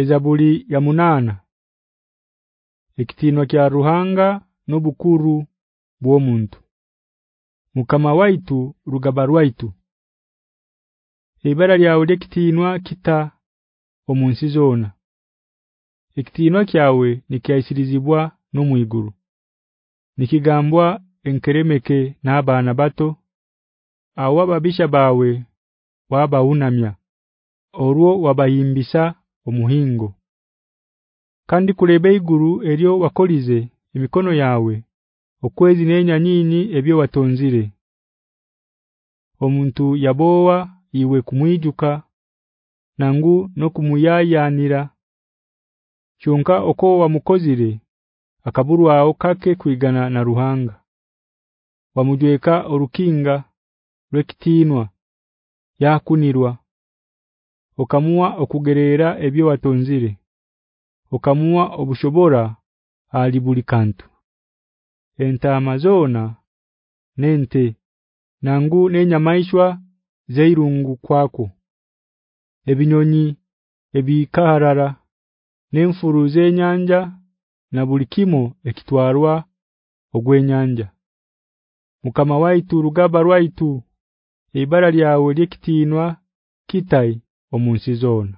Ezabuli ya munana. Ekitinwa kya ruhanga nobukuru bwo muntu. Mukama waitu rugaba rwaitu. Ibara lyawe lekitinwa kita omunsi zona Ekitinwa kyawe nikyasirizibwa no muiguru Nikigambwa enkeremeke n'abana bato awababisha bawe wabaunamya orwo wabayimbisa omuhingo. Kandi kulebe iguru eryo wakolize emikono yawe okwezi nenya nyinyi ebyo watonzire. Omuntu yabowa iwe kumwijuka nangu nokumuyayanira. Kyonka oko wamukozire akaburwao kake kwigana na ruhanga. Wamujweka orukinga rwekitinwa yakunirwa okamuwa okugerera ebyo watonzire okamuwa obushobora alibuli kantu. Enta amazona nente nangu nenyamaishwa zeirungu kwako. Ebinyonyi ebikaharara nemfuru zenyanja na bulikimo ekitwarwa ogwenyanja mukama waitu rugaba rwaitu ibara lyawe lyekitinwa kitai omunsi zona